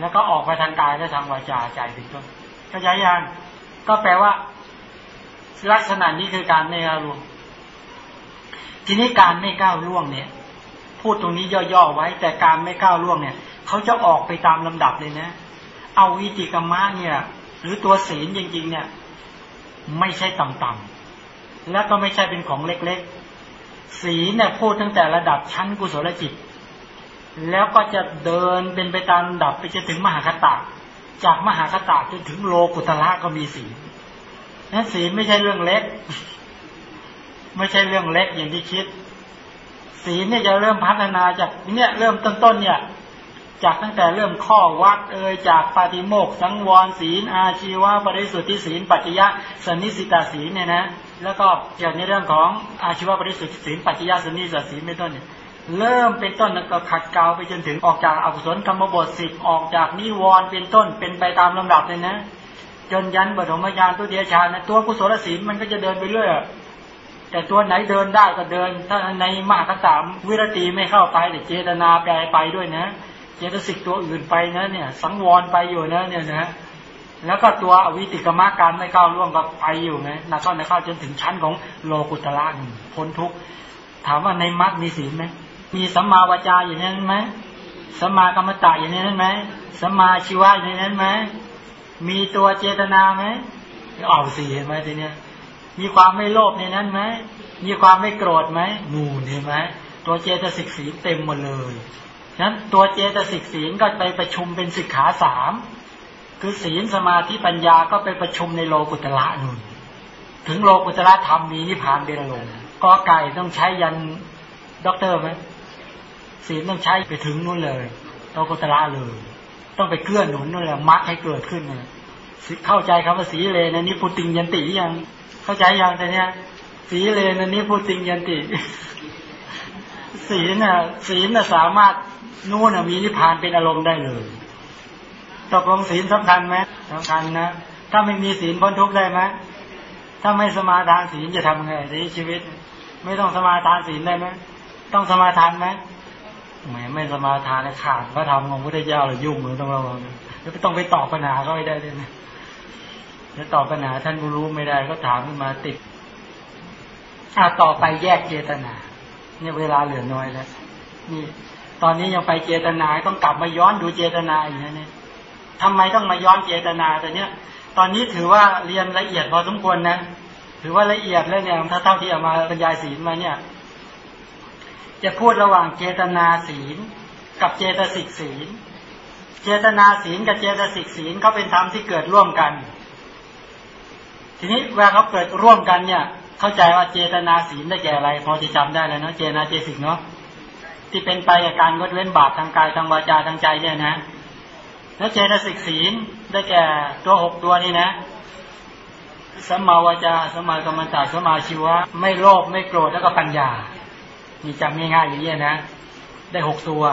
แล้วก็ออกไปทางกายและทางวาจาใจเป็นต้นเข้าใจยังก็แปลว่า ลักษณะนี้คือการไม่ก้าวล่วง ทีนี้การไม่ก้าวล่วงเนี่ย พูดตรงนี้ย่อๆไว้ แต่การไม่ก้าวล่วงเนี่ยเขาจะออกไปตามลำดับเลยนะ เอาวิติกรรมะเนี่ย หรือตัวศีลจริง ๆ เนี่ย ไม่ใช่ต่ำๆแล้วก็ไม่ใช่เป็นของเล็กๆ ศีลเนี่ยพูดตั้งแต่ระดับชั้นกุศลจิต แล้วก็จะเดินเป็นไปตามดับไปจะถึงมหาคตาจากมหาคตาจนถึงโลกุตละก็มีศีลนั้นศีลไม่ใช่เรื่องเล็ก ไม่ใช่เรื่องเล็กอย่างที่คิด ศีลเนี่ยจะเริ่มพัฒนาจากเนี่ยเริ่มต้นๆเนี่ยจากตั้งแต่เริ่มข้อวัดเอ่ยจากปาฏิโมกสังวรศีล อาชีวะบริสุทธิศีล ปัจจยะสนิสิตาศีลเนี่ยนะ แล้วก็เกี่ยวในเรื่องของอาชีวะบริสุทธิศีลปัจจยะสนิสิตาศีลเป็นต้นเนี่ย เริ่มเป็นต้นแล้วก็ขัดเกลาไปจนถึงออกจากอกุศลกรรมบทสิบออกจากนิวรณ์เป็นต้นเป็นไปตามลำดับเลยนะ จนยันบรมญาณตัวเดียชานะตัวกุศลศีลมันก็จะเดินไปเรื่อยแต่ตัวไหนเดินได้ก็เดิน ถ้าในมหาคสามวิรตีไม่เข้าไปแต่เจตนาแปลไปด้วยนะ เจตสิกตัวอื่นไปนะเนี่ย สังวรไปอยู่นะเนี่ยนะแล้วก็ตัวอวิติกรรมการไม่ก้าวล่วงก็ไปอยู่ไงนักเข้าในเข้าจนถึงชั้นของโลกุตละพ้นทุกถามว่าในมรรคมีศีลไหม มีสัมมาวจาอย่างนั้นไหมสัมมากรรมตะอย่างนั้นไหมสัมมาชีวะอย่างนั้นไหมมีตัวเจตนาไหมเอาสี่เห็นไหมทีเนี้ยมีความไม่โลภในนั้นไหมมีความไม่โกรธไหมนูนเห็นไหมตัวเจตสิกสีเต็มหมดเลยนั้นตัวเจตสิกศีก็ไปประชุมเป็นสิกขาสามคือศีลสมาธิปัญญาก็ไปประชุมในโลกุตละนุ่นถึงโลกุตละธรรมมีนิพพานเดรลงก็ไก่ต้องใช้ยันด็อกเตอร์ไหม ศีลต้องใช้ไปถึงนู่นเลยโลกุตละเลย ต้องไปเกื้อหนุนนู่นแหละมัดให้เกิดขึ้นเลยเข้าใจครับว่าสีเลนนี้พูติงยันติยังเข้าใจยังแต่เนี้ยสีเลนนี้พูติงยันติศีลน่ะศีลน่ะสามารถนู่นมีนิพพานเป็นอารมณ์ได้เลยตกลงศีลสำคัญไหมสำคัญนะถ้าไม่มีศีลพ้นทุกข์ได้ไหมถ้าไม่สมาทานศีลจะทำไงในชีวิต ไม่ต้องสมาทานศีลได้ไหมต้องสมาทานไหม แหมไม่สมาทานขาดพระธรรมของพุทธเจ้าเลยยุ่งเหมือนต้องระวังแล้วต้องไปตอบปัญหาก็ไม่ได้เลยนะแล้วตอบปัญหาท่านรู้ไม่ได้ก็ถามขึ้นมาติดอ่าต่อไปแยกเจตนา เนี่ยเวลาเหลือน้อยแล้ว นี่ ตอนนี้ยังไปเจตนาต้องกลับมาย้อนดูเจตนาอีกนะเนี่ยทำไมต้องมาย้อนเจตนาแต่เนี้ย ตอนนี้ถือว่าเรียนละเอียดพอสมควรนะ ถือว่าละเอียดแล้วเนี่ยถ้าเท่าที่เอามาบรรยายศีลมาเนี่ย จะพูดระหว่างเจตนาศีล กับเจตสิกศีล เจตนาศีลกับเจตสิกศีลเขาเป็นธรรมที่เกิดร่วมกัน ทีนี้เวลาเขาเกิดร่วมกันเนี่ย เข้าใจว่าเจตนาศีลได้แก่อะไร พอจะจำได้แล้วเนาะเจตนาเจสิกเนาะที่เป็นไปกับการงดเว้นบาปทางกายทางวาจาทางใจเนี่ยนะ แล้วเจตสิกศีลได้แก่ตัวหกตัวนี้นะสัมมาวาจาสัมมากรรมตาสัมมาชีวะ ไม่โลภไม่โกรธแล้วก็ปัญญา มีจำง่ายๆอย่างนี้นะ ได้หกตัว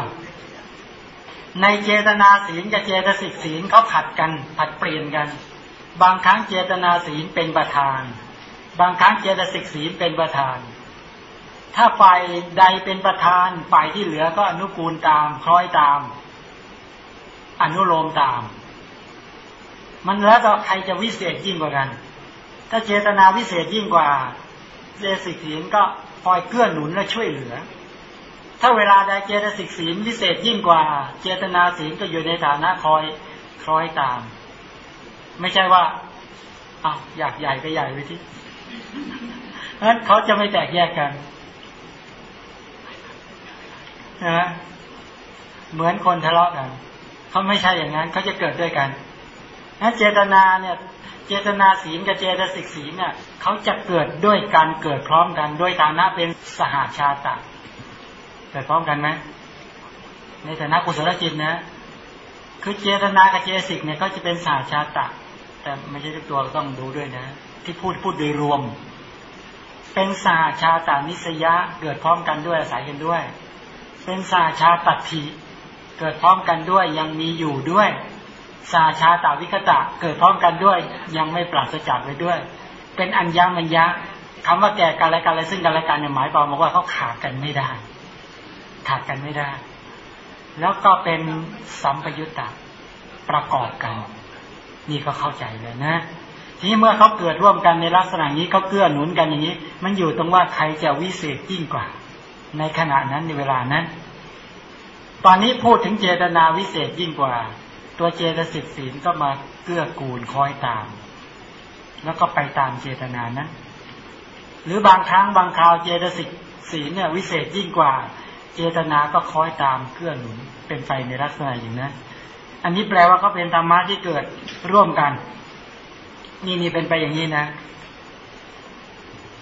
ในเจตนาศีลกับเจตสิกศีลเขาผัดกัน ผัดเปลี่ยนกัน บางครั้งเจตนาศีลเป็นประธาน บางครั้งเจตสิกศีลเป็นประธาน ถ้าฝ่ายใดเป็นประธานฝ่ายที่เหลือก็อนุกูลตาม คล้อยตาม อนุโลมตาม มันแล้วแต่ใครจะวิเศษยิ่งกว่ากัน ถ้าเจตนาวิเศษยิ่งกว่าเจตสิกศีลก็ คอยเกื้อหนุนและช่วยเหลือ ถ้าเวลาใดเจตสิกศีลวิเศษยิ่งกว่า เจตนาศีลก็อยู่ในฐานะคอยคล้อยตาม ไม่ใช่ว่าอ้าวอยากใหญ่ก็ใหญ่ไปที่นั้นเขาจะไม่แตกแยกกันนะเหมือนคนทะเลาะกันเขาไม่ใช่อย่างนั้นเขาจะเกิดด้วยกันนั้นเจตนาเนี่ย เจตนาศีลกับเจตสิกศีลเนี่ยเขาจะเกิดด้วยการเกิดพร้อมกัน โดยฐานะเป็นสหาชาตะเกิดพร้อมกันไหมในฐานะกุศลจิตนะคือเจตนากับเจสิกเนี่ยก็จะเป็นสหาชาตะ แต่ไม่ใช่ทุกตัวต้องดูด้วยนะ ที่พูดพูดโดยรวม เป็นสหาชาตานิสยะเกิดพร้อมกันด้วยอาศัยกันด้วย เป็นสาชาตัดทีเกิดพร้อมกันด้วยยังมีอยู่ด้วย สาชาตาวิคตะเกิดพร้อมกันด้วย ยังไม่ปราศจากไปด้วย เป็นอัญญามัญญะคำว่าแก่กันและกันและซึ่งกันและกันเนี่ยหมายความว่าเขาขาดกันไม่ได้ ขาดกันไม่ได้ แล้วก็เป็นสัมปยุตตะประกอบกัน นี่ก็เข้าใจเลยนะ ทีนี้เมื่อเขาเกิดร่วมกันในลักษณะนี้เขาเกื้อหนุนกันอย่างนี้ มันอยู่ตรงว่าใครจะวิเศษยิ่งกว่า ในขณะนั้นในเวลานั้น ตอนนี้พูดถึงเจตนาวิเศษยิ่งกว่า ตัวเจตสิกศีลก็มาเกื้อกูลคอยตาม แล้วก็ไปตามเจตนานั้นหรือบางครั้งบางคราวเจตสิกศีลเนี่ยวิเศษยิ่งกว่า เจตนาก็คอยตามเกื้อหนุนเป็นไปในลักษณะอย่างนั้นอันนี้แปลว่าเขาเป็นธรรมะที่เกิดร่วมกัน นี่นี่เป็นไปอย่างนี้นะ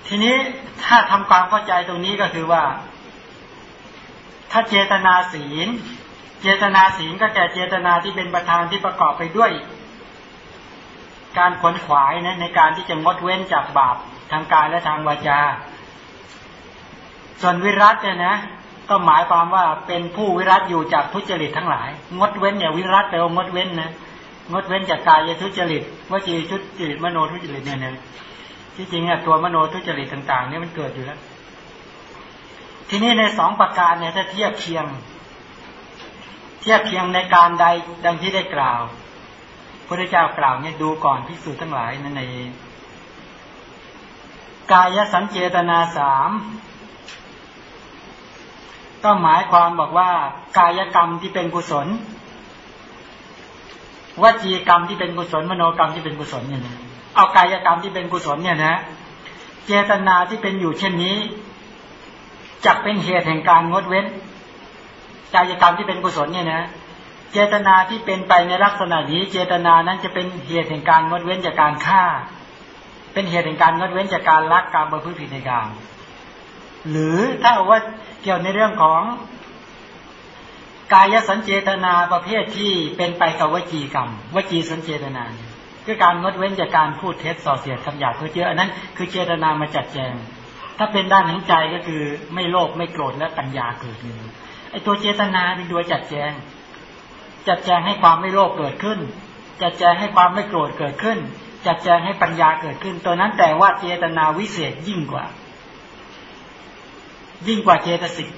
ทีนี้ถ้าทำความเข้าใจตรงนี้ก็คือว่า ถ้าเจตนาศีล เจตนาศีลก็แก่เจตนาที่เป็นประธานที่ประกอบไปด้วย การขวนขวายนะในการที่จะงดเว้นจากบาปทางกายและทางวาจา ส่วนวิรัตเนี่ยนะก็หมายความว่าเป็นผู้วิรัตอยู่จากทุจริตทั้งหลาย งดเว้นเนี่ยวิรัตแปลว่างดเว้นนะงดเว้นจากกายทุจริตวจีทุจริตมโนทุจริตเนี่ยนะที่จริงเนี่ยตัวมโนทุจริตต่าง ๆ เนี่ยมันเกิดอยู่แล้ว ทีนี้ในสองประการเนี่ยถ้าเทียบเคียง เทียบเคียงในการใดดังที่ได้กล่าวพระเจ้ากล่าวเนี่ยดูก่อนพิสูจน์ทั้งหลายนั่นในกายสังเจตนาสามก็หมายความบอกว่า กายกรรมที่เป็นกุศลวจีกรรมที่เป็นกุศลมโนกรรมที่เป็นกุศลเนี่ยนะเอากายกรรมที่เป็นกุศลเนี่ยนะ เจตนาที่เป็นอยู่เช่นนี้จะเป็นเหตุแห่งการงดเว้น กายกรรมที่เป็นกุศลเนี่ยนะเจตนาที่เป็นไปในลักษณะนี้ เจตนานั้นจะเป็นเหตุแห่งการงดเว้นจากการฆ่า เป็นเหตุแห่งการงดเว้นจากการลักการประพฤติผิดในกรรหรือถ้าว่าเกี่ยวในเรื่องของ กายสัญเจตนาประเภทที่เป็นไปกับวจีกรรมวจีสัญเจตนาคือการงดเว้นจากการพูดเท็จส่อเสียดคำหยาบเพื่อเจออันนั้น คือเจตนามาจัดแจง ถ้าเป็นด้านของใจก็คือไม่โลภไม่โกรธและปัญญาเกิดขึ้น ไอ้ตัวเจตนาเป็นตัวจัดแจง จัดแจงให้ความไม่โลภเกิดขึ้น จัดแจงให้ความไม่โกรธเกิดขึ้น จัดแจงให้ปัญญาเกิดขึ้น ตัวนั้นแต่ว่าเจตนาวิเศษยิ่งกว่า ยิ่งกว่าเจตสิก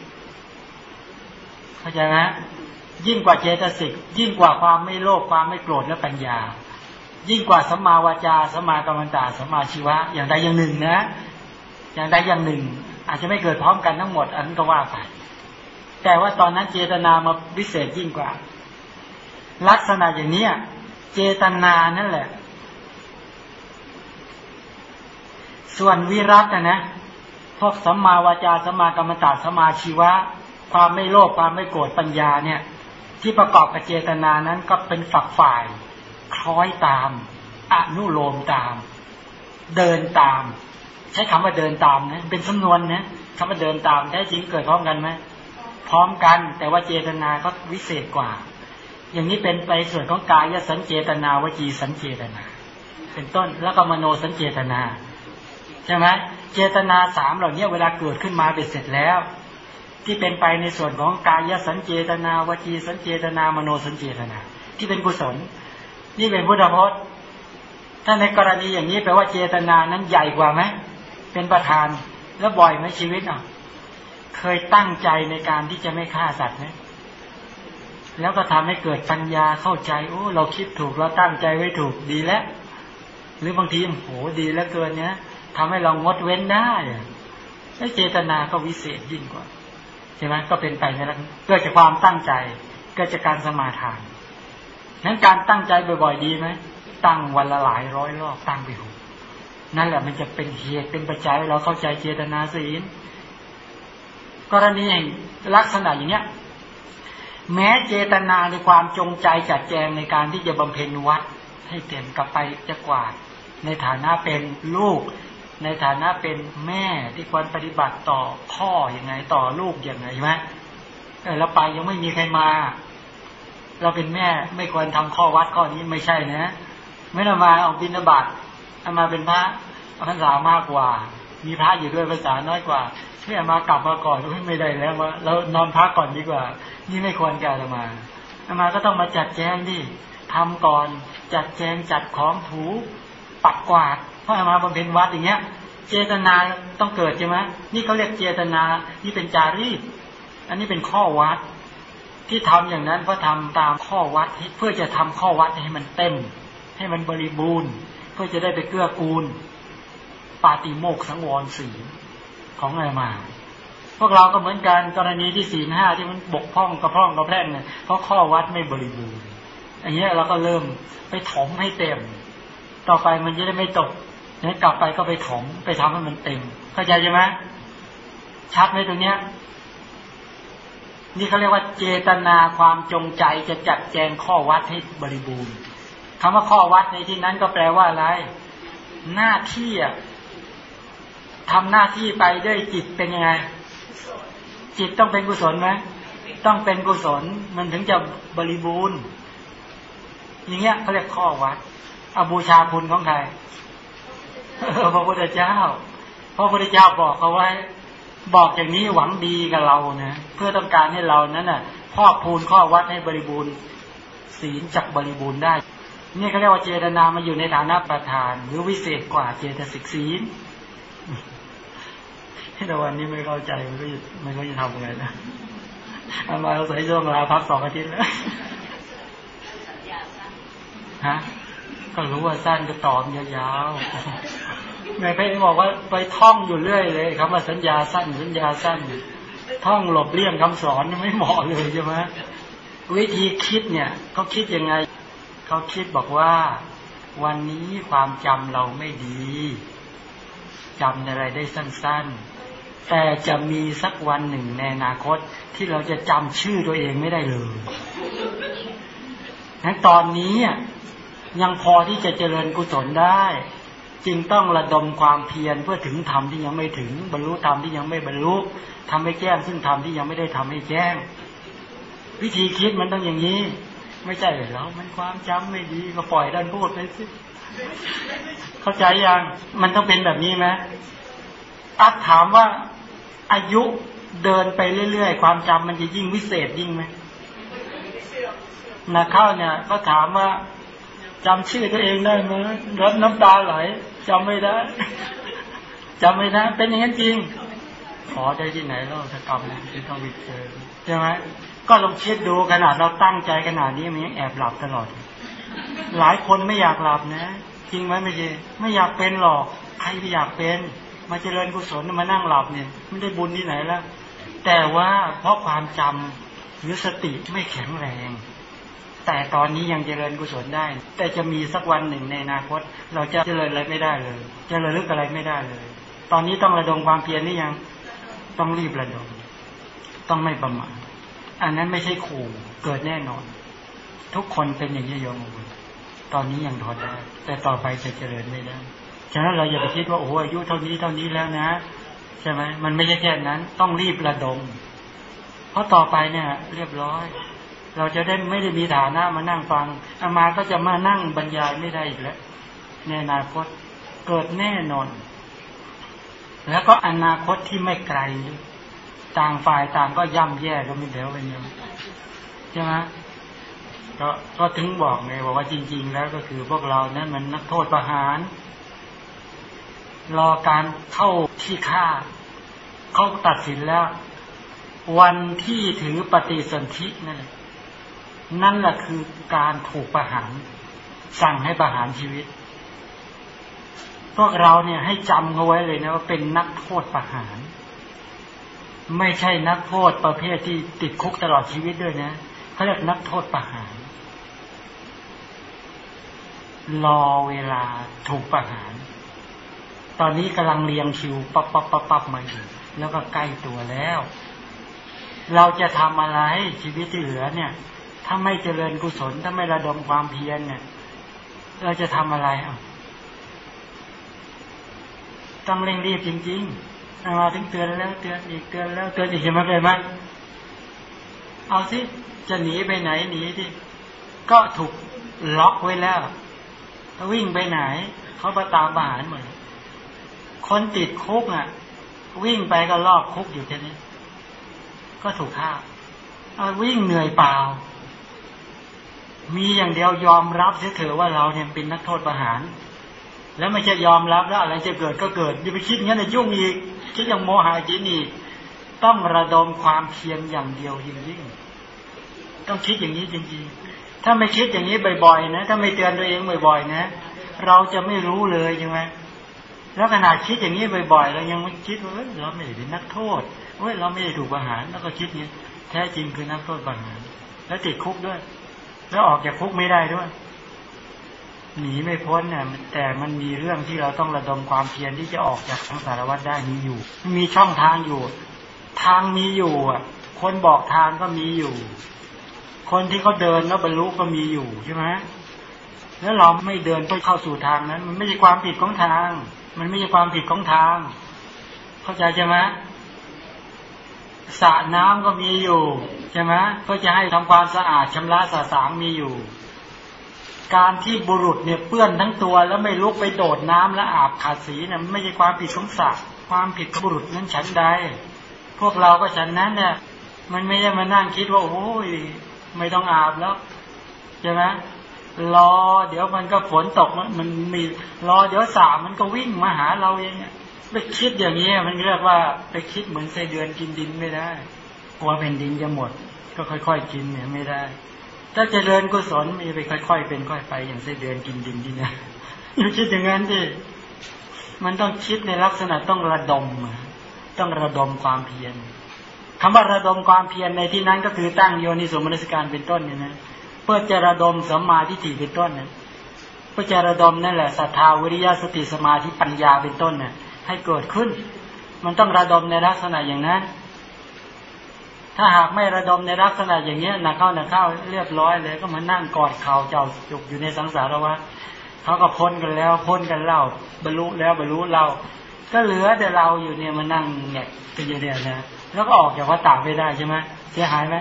เข้าใจไหมยิ่งกว่าเจตสิกยิ่งกว่าความไม่โลภความไม่โกรธและปัญญา ยิ่งกว่าสัมมาวาจาสัมมากรรมตาสัมมาชีวะ อย่างใดอย่างหนึ่งนะ อย่างใดอย่างหนึ่ง อาจจะไม่เกิดพร้อมกันทั้งหมดอันก็ว่าไป แต่ว่าตอนนั้นเจตนามาวิเศษยิ่งกว่า ลักษณะอย่างนี้เจตนานั่นแหละ ส่วนวิรัตนะนะพวกสัมมาวาจาสัมมากรรมตาสัมมาชีวะ ความไม่โลภความไม่โกรธปัญญาเนี่ย ที่ประกอบกับเจตนานั้นก็เป็นฝักฝ่าย คล้อยตามอนุโลมตาม เดินตาม ใช้คำว่าเดินตามนะเป็นสำนวนนะคำว่าเดินตามแท้จริงเกิดพร้อมกันไหม พร้อมกัน แต่ว่าเจตนาก็วิเศษกว่า อย่างนี้เป็นไปส่วนของกายสัญเจตนาวจีสัญเจตนา เป็นต้นแล้วก็มโนสัญเจตนาใช่ไหมเจตนาสามเหล่านี้เวลาเกิดขึ้นมาเป็นเสร็จแล้ว ที่เป็นไปในส่วนของกายสัญเจตนาวจีสัญเจตนามโนสัญเจตนา ที่เป็นกุศล นี่เป็นพุทธพจน์ถ้าในกรณีอย่างนี้แปลว่าเจตนานั้นใหญ่กว่าไหมเป็นประธานแล้วบ่อยไหมชีวิตอะ เคยตั้งใจในการที่จะไม่ฆ่าสัตว์ไหมแล้วก็ทำให้เกิดปัญญาเข้าใจโอ้เราคิดถูกเราตั้งใจไว้ถูกดีแล้ว หรือบางทีโหดีแล้วเกินเนี้ยทำให้เรางดเว้นได้แล้วเจตนาก็วิเศษยิ่งกว่าใช่ไหมก็เป็นไปในลักษณะเกิดจากความตั้งใจเกิดจากการสมาทานนั้นการตั้งใจบ่อยๆดีไหมตั้งวันละหลายร้อยรอบตั้งไปหูนั่นแหละมันจะเป็นเหตุเป็นปัจจัยเราเข้าใจเจตนาศีล กรณีอย่างลักษณะอย่างเนี้ยแม้เจตนาในความจงใจจัดแจงในการที่จะบำเพ็ญวัด ให้เต็มกลับไปจะกวาด ในฐานะเป็นลูก ในฐานะเป็นแม่ที่ควรปฏิบัติต่อพ่ออยังไงต่อลูกอย่างไงใช่ไหมเออแล้วไปยังไม่มีใครมา เราเป็นแม่ไม่ควรทำข้อวัดข้อนี้ไม่ใช่นะ ไม่ต้อมาออกบินบาตเอามาเป็นพระภาษามากกว่า มีพระอยู่ด้วยภาษาน้อยกว่า เพื่อมากลับมาก่อนไม่ได้แล้วว่าเรานอนพักก่อนดีกว่า นี่ไม่ควรแก่ละมาอามาก็ต้องมาจัดแจงดิทำก่อนจัดแจงจัดของถูปัดกวาดเพราะมาบำเพ็ญวัดอย่างเงี้ย เจตนาต้องเกิดใช่ไหมนี่เขาเรียกเจตนา นี่เป็นจารีตอันนี้เป็นข้อวัด ที่ทำอย่างนั้นเพราะทำตามข้อวัดเพื่อจะทำข้อวัดให้มันเต็ม ให้มันบริบูรณ์ เพื่อจะได้ไปเกื้อกูล ปาติโมกสังวรสี ของอะไรมา พวกเราก็เหมือนกันกรณีที่สี่ห้าที่มันบกพร่องกระพร่องกระแพร่งเนี่ยเพราะข้อวัดไม่บริบูรณ์อย่างเงี้ยเราก็เริ่มไปถมให้เต็ม ต่อไปมันจะได้ไม่ตกเนี่ยกลับไปก็ไปถมไปทำให้มันเต็ม เข้าใจใช่ไหมชัดไหมตรงเนี้ย นี่เขาเรียกว่าเจตนาความจงใจจะจัดแจงข้อวัดให้บริบูรณ์คำว่าข้อวัดในที่นั้นก็แปลว่าอะไร หน้าที่อะ ทำหน้าที่ไปด้วยจิตเป็นยังไง จิตต้องเป็นกุศลไหมต้องเป็นกุศลมันถึงจะบริบูรณ์ อย่างเงี้ยเขาเรียกข้อวัดอบูชาคุณของใครพระพุทธเจ้าพระพุทธเจ้าบอกเขาไว้ บอกอย่างนี้หวังดีกับเรานะเพื่อต้องการให้เรานั้นน่ะพอกพูนข้อวัดให้บริบูรณ์ ศีลจักบริบูรณ์ได้ นี่เขาเรียกว่าเจตนามาอยู่ในฐานะประธาน หรือวิเศษกว่าเจตสิกศีล แต่วันนี้ไม่เข้าใจมันก็มันก็จะทำยังไงนะเอามาเราใส่ช่วงลาพักสองอาทิตย์แล้วฮะก็รู้ว่าสั้นก็ตอบยาวๆแม่เพชรบอกว่าไปท่องอยู่เรื่อยเลยคำว่าสัญญาสั้นสัญญาสั้น ท่องหลบเลี่ยงคำสอนไม่เหมาะเลยใช่ไหมวิธีคิดเนี่ยเขาคิดยังไงเขาคิดบอกว่า วันนี้ความจำเราไม่ดีจำอะไรได้สั้น ๆ แต่จะมีสักวันหนึ่งในอนาคตที่เราจะจำชื่อตัวเองไม่ได้เลยนั้นตอนนี้ยังพอที่จะเจริญกุศลได้ จึงต้องระดมความเพียรเพื่อถึงธรรมที่ยังไม่ถึง บรรลุธรรมที่ยังไม่บรรลุทำให้แจ้งซึ่งธรรมที่ยังไม่ได้ทำให้แจ้ง วิธีคิดมันต้องอย่างนี้ ไม่ใช่เลยแล้วมันความจำไม่ดีก็ปล่อยด้านพูดไปสิเข้าใจยังมันต้องเป็นแบบนี้ไหม อัดถามว่าอายุเดินไปเรื่อยๆ ความจำมันจะยิ่งวิเศษยิ่งไหมนะเข้าเนี่ย ก็ถามว่าจำชื่อตัวเองได้ไหมรถน้ำตาไหลจำไม่ได้จำไม่ได้ เป็นอย่างนั้นจริง ขอได้ที่ไหนเราจะกรรมที่ต้องวิเศษใช่ไหมก็ลองคิดดูขนาดเราตั้งใจขนาดนี้มันยังแอบหลับตลอด หลายคนไม่อยากหลับนะ จริงไหมไม่ใช่ไม่อยากเป็นหรอก ใครไม่อยากเป็น มาเจริญกุศลมานั่งหลับเนี่ยไม่ได้บุญที่ไหนแล้วแต่ว่าเพราะความจำหรือสติไม่แข็งแรง แต่ตอนนี้ยังเจริญกุศลได้ แต่จะมีสักวันหนึ่งในอนาคต เราจะเจริญอะไรไม่ได้เลยจะระลึกอะไรไม่ได้เลย ตอนนี้ต้องระดมความเพียรนี่ยังต้องรีบระดม ต้องไม่ประมาทอันนั้นไม่ใช่ขู่เกิดแน่นอน ทุกคนเป็นอย่างนี้โยมตอนนี้ยังทนได้ แต่ต่อไปจะเจริญไม่ได้ ฉะนั้นเราอย่าไปคิดว่าโอ้อายุเท่านี้เท่านี้แล้วนะ ใช่ไหมมันไม่ใช่แค่นั้น ต้องรีบระดม เพราะต่อไปเนี่ย เรียบร้อย เราจะได้ไม่ได้มีฐานะมานั่งฟังอามาก็จะมานั่งบรรยายไม่ได้อีกแล้วในอนาคตเกิดแน่นอน แล้วก็อนาคตที่ไม่ไกลต่างฝ่ายต่างก็ย่ำแย่ก็ไม่เดี๋ยวเป็นยังใช่ไหมก็ก็ถึงบอกไงบอกว่าจริง ๆ แล้วก็คือพวกเรานั้นมันนักโทษประหาร รอการเข้าที่ฆ่าเขาตัดสินแล้ว วันที่ถือปฏิสนธินั่นแหละนั่นแหละคือการถูกประหารสั่งให้ประหารชีวิต พวกเราเนี่ยให้จำเอาไว้เลยนะว่าเป็นนักโทษประหาร ไม่ใช่นักโทษประเภทที่ติดคุกตลอดชีวิตด้วยนะเขาเรียกนักโทษประหาร รอเวลาถูกประหาร ตอนนี้กำลังเรียงคิวปั๊บปั๊บปั๊บปั๊บมาอยู่แล้วก็ใกล้ตัวแล้ว เราจะทำอะไรชีวิตที่เหลือเนี่ย ถ้าไม่เจริญกุศลถ้าไม่ระดมความเพียรเนี่ย เราจะทำอะไรอะต้องเร่งรีบจริงๆเราถึงเตือนแล้วเตือนอีกเตือนแล้วเตือนอีกเห็นไหมเลยมั้ยเอาสิจะหนีไปไหนหนีที่ก็ถูกล็อกไว้แล้ววิ่งไปไหนเขาประตามบาหารหมด คนติดคุกอะ วิ่งไปก็ลอกคุกอยู่แค่นี้ ก็ถูกฆ่าเอาวิ่งเหนื่อยเปล่า มีอย่างเดียวยอมรับเถอะว่าเราเนี่ยเป็นนักโทษประหาร แล้วไม่จะยอมรับแล้วอะไรจะเกิดก็เกิดอย่าไปคิดงั้นนะยุ่งอีกคิดอย่างโมหะจินอีกต้องระดมความเพียรอย่างเดียวยิ่งยิ่งต้องคิดอย่างนี้จริงๆ ถ้าไม่คิดอย่างนี้บ่อยๆนะ ถ้าไม่เตือนตัวเองบ่อยๆนะ เราจะไม่รู้เลยใช่ไหม แล้วขนาดคิดอย่างนี้บ่อยๆเรายังไม่คิดว่าเราไม่ได้เป็นนักโทษเว้ยเราไม่ได้ถูกประหารแล้วก็คิดนี้แท้จริงคือนักโทษประหาร แล้วติดคุกด้วย แล้วออกจากคุกไม่ได้ด้วย หนีไม่พ้นเนี่ยแต่มันมีเรื่องที่เราต้องระดมความเพียรที่จะออกจากทั้งสารวัตรได้มีอยู่ มีช่องทางอยู่ ทางมีอยู่อะ คนบอกทางก็มีอยู่ คนที่เขาเดินแล้วบรรลุก็มีอยู่ใช่ไหมแล้วเราไม่เดินเพื่อเข้าสู่ทางนั้น มันไม่ใช่ความผิดของทาง มันไม่ใช่ความผิดของทาง เข้าใจใช่ไหมสระน้ำก็มีอยู่ใช่ไหมก็จะให้ทำความสะอาดชำระสะสางมีอยู่ การที่บุรุษเนี่ยเปื้อนทั้งตัวแล้วไม่ลุกไปโดดน้ำและอาบขาดสีเนี่ยไม่ใช่ความผิดของสัตว์ความผิดของบุรุษนั้นฉันใด พวกเราก็ฉันนั้นเนี่ยมันไม่ได้มานั่งคิดว่าโอ้ยไม่ต้องอาบแล้วใช่ไหม รอเดี๋ยวมันก็ฝนตกมันมีรอเดี๋ยวสามันก็วิ่งมาหาเราเองไปคิดอย่างนี้มันเรียกว่าไปคิดเหมือนไส้เดือนกินดินไม่ได้กลัวเป็นดินจะหมด ก็ค่อยๆกินเนี่ยไม่ได้ ถ้าเจริญกุศลมีไปค่อยๆเป็นค่อยไปอย่างเส้นเดือนกินดินที่นี่อย่าคิดอย่างนั้นดิมันต้องคิดในลักษณะต้องระดม ต้องระดมความเพียรคำว่าระดมความเพียรในที่นั้นก็คือตั้งโยนิสมนสการเป็นต้นเนี่ยนะ พื่อจะระดมสัมมาทิฏฐิเป็นต้นนะเพื่อจะระดมนั่นแหละศรัทธาวิริยะสติสมาธิปัญญาเป็นต้นน่ะ ให้เกิดขึ้น มันต้องระดมในลักษณะอย่างนั้น ถ้าหากไม่ระดมในลักษณะอย่างเนี้ยนักเข้านักเข้าเรียบร้อยเลย ก็มานั่งกอดเข่าเจ้าจุกอยู่ในสังสารวัฏเขาก็พ้นกันแล้วพ้นกันเล่า บรรลุแล้วบรรลุเราก็เหลือแต่เราอยู่เนี่ยมานั่งแงกกันอยู่เนี่ยนะแล้วก็ออกจากวัฏฏะไม่ได้ใช่ไหมเสียหายไหม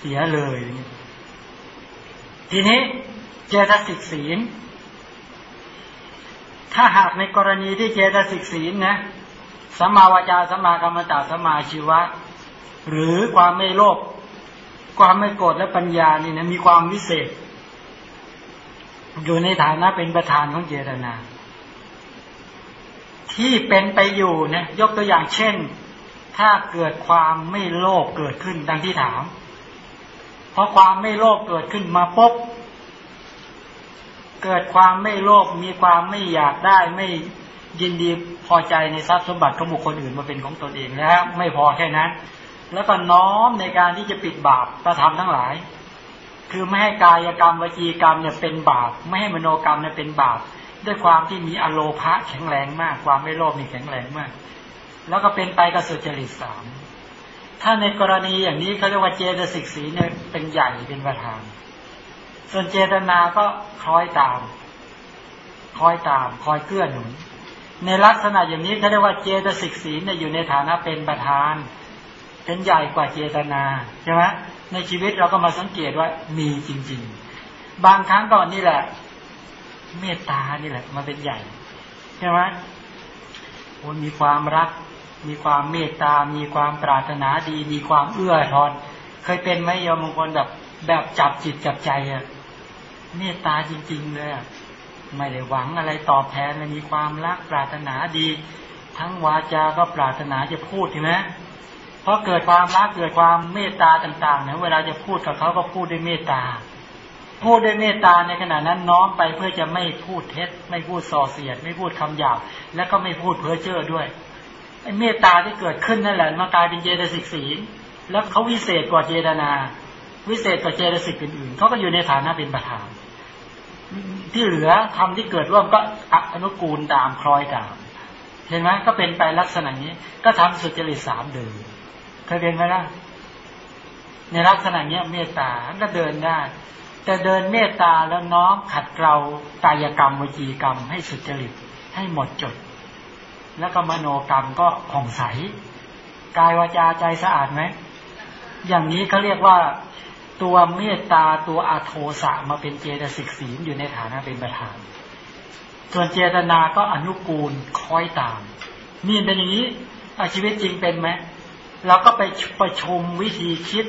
เสียเลย ทีนี้เจตสิกศีล ถ้าหากในกรณีที่เจตสิกศีลนะสัมมาวาจาสัมมากรรมตาสัมมาชีวะ หรือความไม่โลภความไม่โกรธและปัญญานี่นะมีความวิเศษ อยู่ในฐานะเป็นประธานของเจตนา ที่เป็นไปอยู่เนี่ยยกตัวอย่างเช่น ถ้าเกิดความไม่โลภเกิดขึ้นดังที่ถาม ราะความไม่โลภเกิดขึ้นมาปุ๊บเกิดความไม่โลภมีความไม่อยากได้ไม่ยินดีพอใจในทรัพย์สมบัติของบุคคลอื่นมาเป็นของตนเองแล้วไม่พอแค่นั้น แล้วก็น้อมในการที่จะปิดบาปประทำทั้งหลาย คือไม่ให้กายกรรมวจีกรรมเนี่ยเป็นบาป ไม่ให้มโนกรรมเนี่ยเป็นบาป ด้วยความที่มีอโลภะแข็งแรงมาก ความไม่โลภมีแข็งแรงมาก แล้วก็เป็นไปกับสุจริตสาม ถ้าในกรณีอย่างนี้เขาเรียกว่าเจตสิกสีเนี่ยเป็นใหญ่เป็นประธาน ส่วนเจตนาก็คล้อยตาม คอยตาม คอยเกื้อหนุน ในลักษณะอย่างนี้เขาเรียกว่าเจตสิกสีเนี่ยอยู่ในฐานะเป็นประธาน เป็นใหญ่กว่าเจตนาใช่ไหมในชีวิตเราก็มาสังเกตว่ามีจริง ๆ บางครั้งก่อนนี่แหละ เมตตานี่แหละมาเป็นใหญ่ใช่ไหมโอ้มีความรัก มีความเมตตา มีความปรารถนาดี มีความเอื้อทอน เคยเป็นไหมโยมบางคนแบบแบบจับจิตจับใจอะเมตตาจริง ๆ เลยไม่ได้หวังอะไรตอบแทนเลยมีความรักปรารถนาดี ทั้งวาจาก็ปรารถนาจะพูดใช่ไหมเพราะเกิดความรักเกิดความเมตตาต่างๆเนี่ยเวลาจะพูดกับเขาก็พูดด้วยเมตตา พูดด้วยเมตตาในขณะนั้นน้อมไปเพื่อจะไม่พูดเท็จ ไม่พูดส่อเสียด ไม่พูดคำหยาบแล้วก็ไม่พูดเพ้อเจ้อด้วย ไอ้เมตตาที่เกิดขึ้นนั่นแหละมากลายเป็นเจตสิกสีแล้วเขาวิเศษกว่าเจตนา วิเศษกว่าเจตสิกอื่นๆเขาก็อยู่ในฐานะเป็นประธาน ที่เหลือคำที่เกิดร่วมก็อนุกูลตามคล้อยตามเห็นไหมก็เป็นไปลักษณะนี้ ก็ทำสุจริตสามเดิมเคยเป็นไหมล่ะในลักษณะเนี้ยเมตตาก็เดินได้ แต่เดินเมตตาแล้วน้อมขัดเกลากายกรรมวิจีกรรม ให้สุจริตให้หมดจด แล้วก็มโนกรรมก็ผ่องใส กายวาจาใจสะอาดไหม อย่างนี้เขาเรียกว่าตัวเมตตาตัวอาโทสะมาเป็นเจตสิกศีลอยู่ในฐานะเป็นประธาน ส่วนเจตนาก็อนุกูลคอยตาม นี่เป็นอย่างนี้ชีวิตจริงเป็นไหมเราก็ไปประชุมวิธีคิด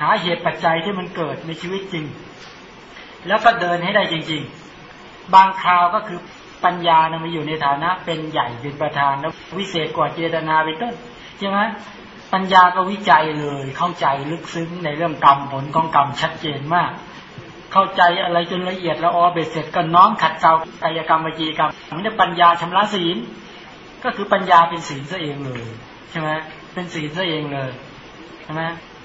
หาเหตุปัจจัยที่มันเกิดในชีวิตจริง แล้วก็เดินให้ได้จริง ๆ บางคราวก็คือ ปัญญานะมาอยู่ในฐานะเป็นใหญ่เป็นประธานแล้ววิเศษกว่าเจตนาเป็นต้นใช่ไหมปัญญาก็วิจัยเลยเข้าใจลึกซึ้งในเรื่องกรรมผลของกรรมชัดเจนมาก เข้าใจอะไรจนละเอียดแล้วอ๋อเบ็ดเสร็จก็น้อมขัดเกลากายกรรมวิจีกรรมมันจะปัญญาชำระศีล ก็คือปัญญาเป็นศีลซะเองเลยใช่ไหมเป็นศีลซะเองเลยใช่ไหม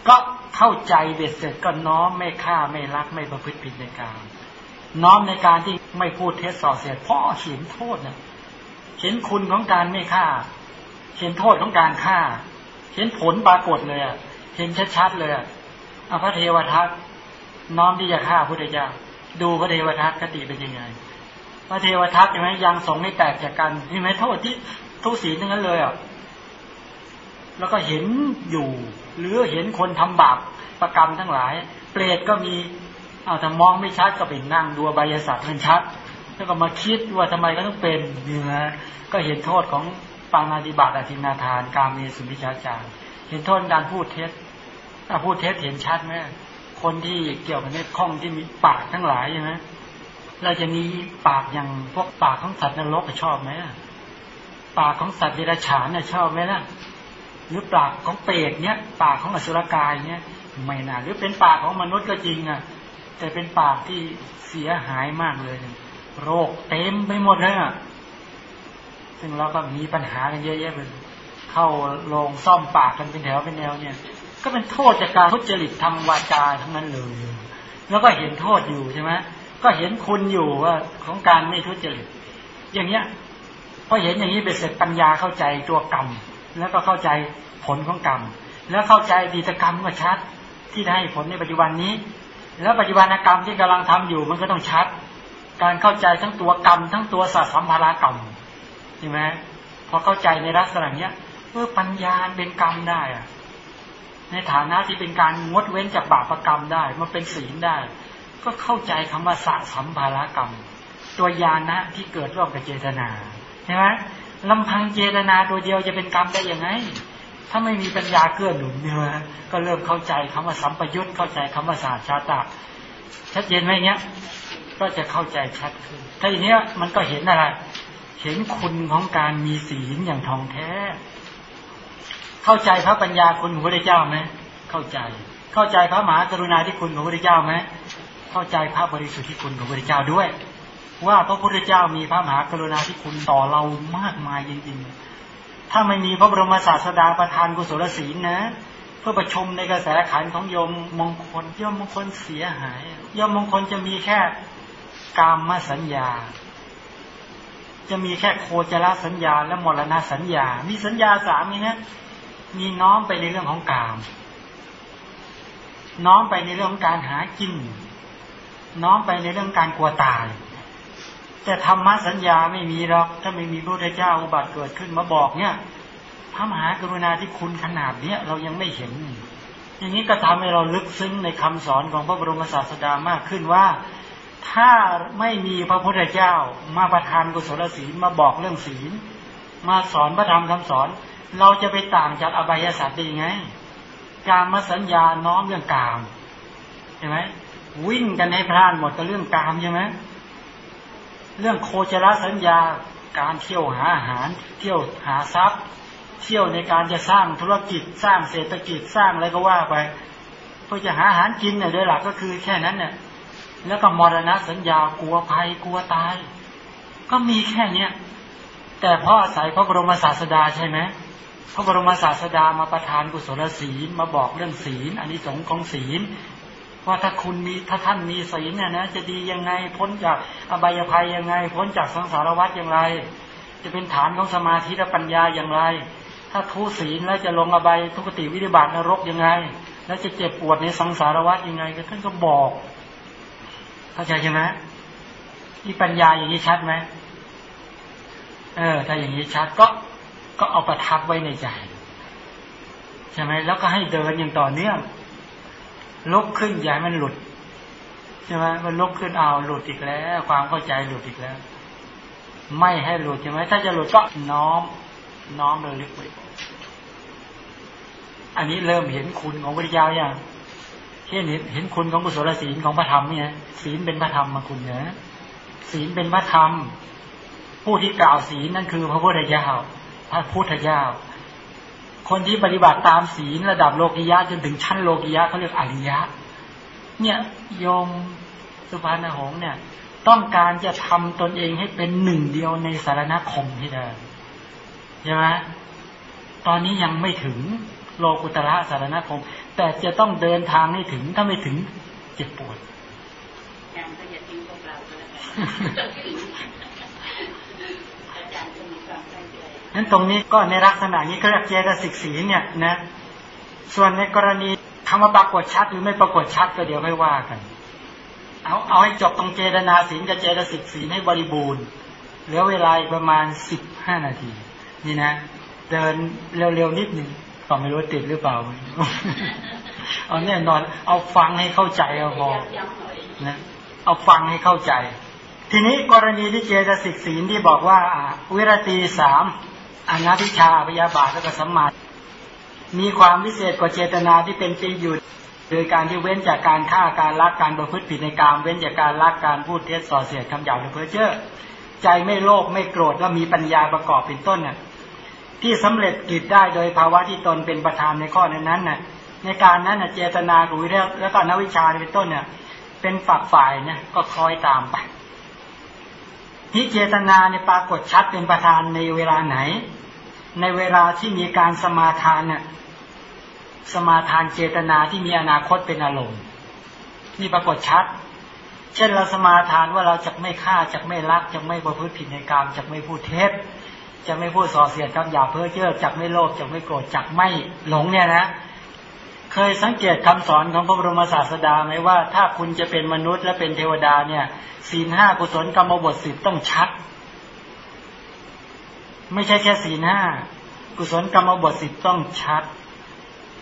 ก็เข้าใจเบ็ดเสร็จก็น้อมไม่ฆ่าไม่รักไม่ประพฤติผิดในการม น้อมในการที่ไม่พูดเท็จส่อเสียดเพราะเห็นโทษเนะเห็นคุณของการไม่ฆ่า เห็นโทษของการฆ่า เห็นผลปรากฏเลยเห็นชัดๆเลยอพระเทวทัตน้อมที่จะฆ่าพุทธเจ้าดูพระเทวทัตกติเป็นยังไง พระเทวทัตใช่ไหมยังสงให้แตกจากกันใช่ไหมโทษที่ทุศีทั้งนั้นเลยอะแล้วก็เห็นอยู่ หรือเห็นคนทำบาปประกรรมทั้งหลาย เปรตก็มี เอาแต่มองไม่ชัดก็เป็นนั่งดูใบยศาสตร์มันชัด แล้วก็มาคิดว่าทำไมก็ต้องเป็นนี่นะก็เห็นโทษของปานาติบาตอธินาทาน การมีสุนิชาจารเห็นโทษการพูดเท็จถ้าพูดเท็จเห็นชัดไหมคนที่เกี่ยวกับเนื้อข้องที่มีปากทั้งหลายใช่ไหมเราจะมีปากอย่างพวกปากของสัตว์นรกชอบไหมปากของสัตว์เดรัจฉานเนี่ยชอบไหมล่ะหรือปากของเปรตเนี้ยปากของอสุรกายเนี้ยไม่น่าหรือเป็นปากของมนุษย์ก็จริงอะ แต่เป็นปากที่เสียหายมากเลย โรคเต็มไปหมดเลยอะ ซึ่งเราก็มีปัญหากันเยอะแยะเลยเข้าโรงซ่อมปากกันเป็นแถวเป็นแนวเนี่ย ก็เป็นโทษจากการทุจริตทางวาจาทั้งนั้นเลย แล้วก็เห็นโทษอยู่ใช่ไหมก็เห็นคุณอยู่ว่าของการไม่ทุจริต อย่างเงี้ยพอเห็นอย่างนี้เป็นเสร็จปัญญาเข้าใจตัวกรรม แล้วก็เข้าใจผลของกรรม แล้วเข้าใจดีตกรรมก็ชัดที่ได้ผลในปัจจุบันนี้ แล้วปัจจุบันกรรมที่กำลังทำอยู่มันก็ต้องชัด การเข้าใจทั้งตัวกรรม ทั้งตัวสัตสัมภารกรรมใช่ไหมพอเข้าใจในลักษณะเนี้ยเพื่อปัญญาเป็นกรรมได้อะในฐานะที่เป็นการงดเว้นจากบาปรกรรมได้มาเป็นศีลได้ ก็เข้าใจคำว่าสะสัมภารกรรม ตัวยานะที่เกิดร่วมกับเจตนาใช่ไหมลำพังเจตนาตัวเดียวจะเป็นกรรมได้ยังไง ถ้าไม่มีปัญญาเกื้อหนุนเนื้อก็เริ่มเข้าใจคำว่าสัมปยุตเข้าใจคำว่าศาสตร์ชาตาชัดเจนไหมเนี้ย ก็จะเข้าใจชัดขึ้นถ้าอย่างนี้มันก็เห็นอะไร เห็นคุณของการมีศีลอย่างทองแท้ เข้าใจพระปัญญาคุณของพระเจ้าไหมเข้าใจ เข้าใจพระมหากรุณาธิคุณของพระเจ้าไหมเข้าใจพระบริสุทธิคุณของพระเจ้าด้วย ว่าพระพุทธเจ้ามีพระมหากรุณาธิคุณต่อเรามากมายจริงๆ ถ้าไม่มีพระบรมศาสดาประทานกุศลศีลนะ เพื่อประชมในกระแสขันของโยมมงคลย่อมมงคลเสียหายย่อมมงคลจะมีแค่กามมาสัญญา จะมีแค่โคจรสัญญา และมรณะสัญญา มีสัญญาสามนี้นะมีน้อมไปในเรื่องของกาม น้อมไปในเรื่องของการหากิน น้อมไปในเรื่องการกลัวตาย แต่ธรรมสัญญาไม่มีหรอกถ้าไม่มีพระพุทธเจ้าอุบัติเกิดขึ้นมาบอกเนี่ยพระมหากรุณาที่คุณขนาดเนี้ยเรายังไม่เห็น อย่างนี้ก็ทำให้เราลึกซึ้งในคำสอนของพระบรมศาสดามากขึ้นว่า ถ้าไม่มีพระพุทธเจ้ามาประทานกุศลศีลมาบอกเรื่องศีล มาสอนพระธรรมคำสอน เราจะไปต่างจากอบายศาสตร์ได้ยังไง การมาสัญญาน้อมเรื่องกามใช่ไหมวิ่งกันให้พลานหมดกับเรื่องกามใช่ไหม เรื่องโคจรสัญญา การเที่ยวหาอาหาร เที่ยวหาทรัพย์ เที่ยวในการจะสร้างธุรกิจสร้างเศรษฐกิจสร้างอะไรก็ว่าไปเพื่อจะหาอาหารกินเนี่ยโดยหลักก็คือแค่นั้นเนี่ยแล้วก็มรณะสัญญากลัวภัยกลัวตาย ก็มีแค่เนี้ยแต่พราะอาศัยพระบรมศาสดาใช่ไหมพระบรมศาสดามาประทานกุศลศีลมาบอกเรื่องศีลอันนี้สงของศีล ว่าถ้าคุณมีถ้าท่านมีศีลเนี่ยนะจะดียังไงพ้นจากอบายภัยยังไง พ้นจากสังสารวัฏอย่างไร จะเป็นฐานของสมาธิและปัญญาอย่างไร ถ้าทุศีลแล้วจะลงอบายทุกติวิริบาตนรกยังไง แล้วจะเจ็บปวดในสังสารวัฏยังไงท่านก็บอกเข้าใจใช่ไหมที่ปัญญาอย่างนี้ชัดไหมเออ ถ้าอย่างนี้ชัดก็ก็เอาประทับไว้ในใจใช่ไหมแล้วก็ให้เดินอย่างต่อเนื่อง ลุกขึ้นอย่าให้มันหลุดใช่ไหมมันลุกขึ้นเอาหลุดอีกแล้ว ความเข้าใจหลุดอีกแล้ว ไม่ให้หลุดใช่ไหมถ้าจะหลุดก็น้อม น้อมเลยลึกไปอันนี้เริ่มเห็นคุณของพระเจ้าอย่างเห็นเห็นคุณของกุศลศีลของพระธรรมเนี่ยศีลเป็นพระธรรมมาคุณเนะศีลเป็นพระธรรม ผู้ที่กล่าวศีลนั่นคือพระพุทธเจ้าพระพุทธเจ้า คนที่ปฏิบัติตามศีลระดับโลกิยะจนถึงชั้นโลกิยะเขาเรียกอริยะ เนี่ยโยมสุภาณหงเนี่ย ต้องการจะทำตนเองให้เป็นหนึ่งเดียวในสารณคมที่เดิมใช่ไหมตอนนี้ยังไม่ถึงโลกุตระสารณคม แต่จะต้องเดินทางให้ถึงถ้าไม่ถึงเจ็บปวดการก็อย่าทิ้งพวกเราแล้วนั้ นั่นตรงนี้ก็ในลักษณะนี้ก็เรียกเจตสิกสีเนี่ยนะส่วนในกรณีคำว่าปรากฏชัดหรือไม่ปรากฏชัดก็เดี๋ยวไม่ว่ากัน เอาเอาให้จบตรงเจตนาสีกับเจตสิกสีให้บริบูรณ์เหลือเวลาประมาณสิบห้านาที นี่นะ เดินเร็วๆนิดหนึ่งก็ไม่รู้ติดหรือเปล่าเอาแน่นอนเอาฟังให้เข้าใจเอาพอนะเอาฟังให้เข้าใจ ทีนี้กรณีที่เจตสิกศีลที่บอกว่าวิรตีสาม อนาพิชาพยาบาทและก็สัมมามีความวิเศษกว่าเจตนาที่เป็นจริงอยู่โดยการที่เว้นจากการฆ่าการลักการประพฤติผิดในการเว้นจากการลักการพูดเท็จส่อเสียดคำหยาบหรือเพ้อเจ้อใจไม่โลภไม่โกรธและมีปัญญาประกอบเป็นต้นน่ะที่สำเร็จกิจได้โดยภาวะที่ตนเป็นประธานในข้อนั้นนั้นน่ะในการนั้นน่ะเจตนาหรือแล้วก็นวิชาเป็นต้นเนี่ยเป็นฝักฝ่ายเนี่ยก็คอยตามไป ที่เจตนาในปรากฏชัดเป็นประธานในเวลาไหน ในเวลาที่มีการสมาทานเนี่ยสมาทานเจตนาที่มีอนาคตเป็นอารมณ์นี่ปรากฏชัด เช่นเราสมาทานว่าเราจะไม่ฆ่าจะไม่ลักจะไม่ประพฤติผิดในกรรมจะไม่พูดเท็จจะไม่พูดส่อเสียดคำหยาเพ้อเจ้อจักไม่โลภจักไม่โกรธจักไม่หลงเนี่ยนะ เคยสังเกตคำสอนของพระบรมศาสดาไหมว่า ถ้าคุณจะเป็นมนุษย์และเป็นเทวดาเนี่ยศีลห้ากุศลกรรมบทสิบต้องชัด ไม่ใช่แค่ศีลห้ากุศลกรรมบทสิบต้องชัด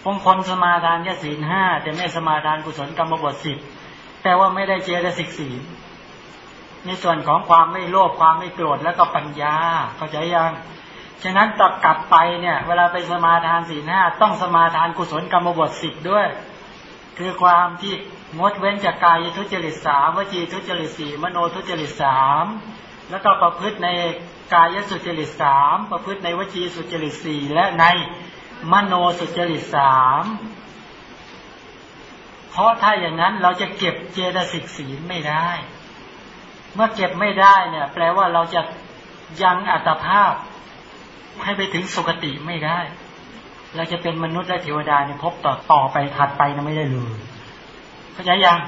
บางคนสมาทานแค่ศีลห้าแต่ไม่สมาทานกุศลกรรมบทสิบแต่ว่าไม่ได้เจริญสิกศีลในส่วนของความไม่โลภความไม่โกรธแล้วก็ปัญญาเข้าใจยัง ฉะนั้นต่อกลับไปเนี่ย เวลาไปสมาทานสี่ห้าต้องสมาทานกุศลกรรมบทสิบด้วย คือความที่งดเว้นจากกายทุจริตสามวจีทุจริตสี่มโนทุจริตสามแล้วก็ประพฤติในกายสุจริตสามประพฤติในวจีสุจริตสี่และในมโนสุจริตสามเพราะถ้าอย่างนั้นเราจะเก็บเจตสิกศีลไม่ได้ เมื่อเก็บไม่ได้เนี่ย แปลว่าเราจะยังอัตภาพ ให้ไปถึงสุคติไม่ได้ เราจะเป็นมนุษย์และเทวดาเนี่ยพบต่อต่อไปถัดไปนะไม่ได้เลยเข้าใจยัง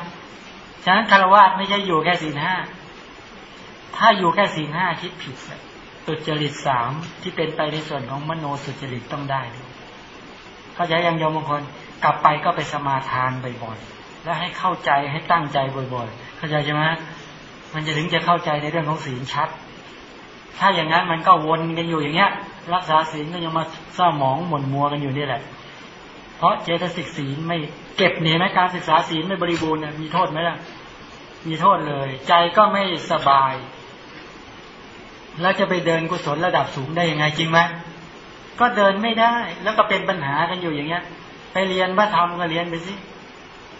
ฉะนั้นคารวะไม่ใช่อยู่แค่สี่ห้าถ้าอยู่แค่สี่ห้าคิดผิดสุจริตสามที่เป็นไปในส่วนของมโนสุจริตต้องได้ด้วยเข้าใจยังโยมบางคนกลับไปก็ไปสมาทานบ่อยๆแล้วให้เข้าใจให้ตั้งใจบ่อยๆ เข้าใจใช่ไหมมันจะถึงจะเข้าใจในเรื่องของศีลชัด ถ้าอย่างนั้นมันก็วนกันอยู่อย่างเงี้ย รักษาศีลก็ยังมาเศร้าหมองหม่นมัวกันอยู่นี่แหละ เพราะเจตสิกศีลไม่เก็บเนี่ยนะการศึกษาศีลไม่บริบูรณ์มีโทษไหมล่ะ มีโทษเลย ใจก็ไม่สบาย แล้วจะไปเดินกุศลระดับสูงได้ยังไงจริงไหมก็เดินไม่ได้แล้วก็เป็นปัญหากันอยู่อย่างเงี้ย ไปเรียนพระธรรมก็เรียนไปสิ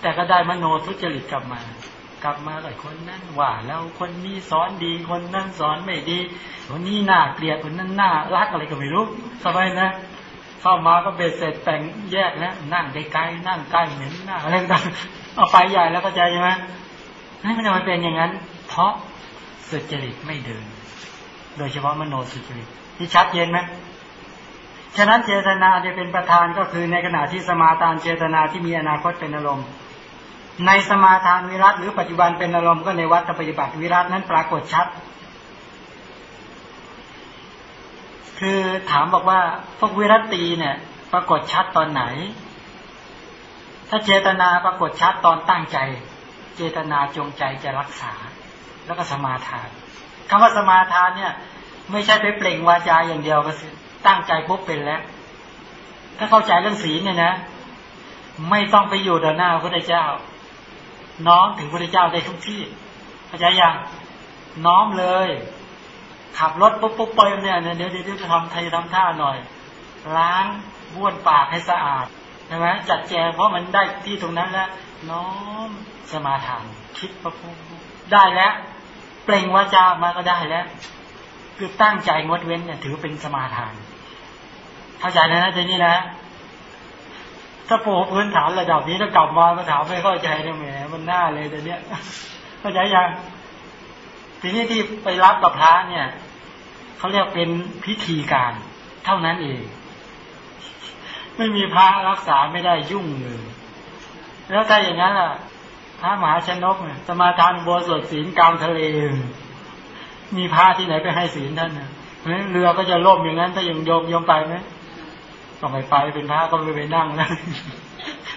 แต่ก็ได้มโนทุจริตกลับมา กลับมาแต่คนนั้นว่าแล้วคนนี้สอนดีคนนั้นสอนไม่ดีคนนี้น่าเกลียดคนนั้นน่ารักอะไรก็ไม่รู้สบายนะ เข้ามาก็เบ็ดเสร็จแต่งแยกนะนั่งไกลๆนั่งใกล้เหม็นหน้าอะไรต่างเอาไปใหญ่แล้วก็ใจใช่ไหมให้มันมันเป็นอย่างนั้น เพราะสุจริตไม่เดิน โดยเฉพาะมโนสุจริตที่ชัดเจนไหมฉะนั้นเจตนาจะเป็นประธานก็คือในขณะที่สมาทานเจตนาที่มีอนาคตเป็นอารมณ์ ในสมาทานวิรัตหรือปัจจุบันเป็นอารมณ์ก็ในวัดปฏิบัติวิรัตนั้นปรากฏชัด คือถามบอกว่าพวกวิรัตีเนี่ย ปรากฏชัดตอนไหน ถ้าเจตนาปรากฏชัดตอนตั้งใจ เจตนาจงใจจะรักษา แล้วก็สมาทานคำว่าสมาทานเนี่ย ไม่ใช่ไปเปล่งวาจาอย่างเดียวก็ตั้งใจปุ๊บเป็นแล้ว ถ้าเข้าใจเรื่องศีลเนี่ยนะ ไม่ต้องไปอยู่ต่อหน้าพระเจ้า น้อมถึงพระเจ้าได้ทุกที่เข้าใจยังน้อมเลย ขับรถปุ๊บปุ๊บไปเนี่ยเดี๋ยวเดี๋ยวจะทำไทยทำท่าหน่อย ล้างบ้วนปากให้สะอาดใช่ไหมจัดแจงเพราะมันได้ที่ตรงนั้นแล้ว น้อมสมาทานคิดประพุได้แล้ว เปล่งวาจามาก็ได้แล้ว คือตั้งใจงดเว้นเนี่ยถือเป็นสมาทาน เข้าใจนะนะทีนี้นะ ถ้าปูพื้นฐานระดับนี้ถ้ากลับมาก็ถามไม่เข้าใจเนี่ยแหมมันหน้าเลยแต่เนี้ยเข้าใจยังทีนี้ที่ไปรับกับพระเนี่ยเขาเรียกเป็นพิธีการเท่านั้นเอง ไม่มีพระรักษาไม่ได้ยุ่งเลยแล้วถ้าอย่างนั้นล่ะพระมหาชนกเนี่ยสมาทานบัวสวดศีลกลางทะเล มีพระที่ไหนไปให้ศีลท่านเพราะเรือก็จะล่มอย่างนั้นถ้ายังโยมโยมไปไหม ก็ไม่ไปเป็นพระก็ไม่ไปนั่งนะ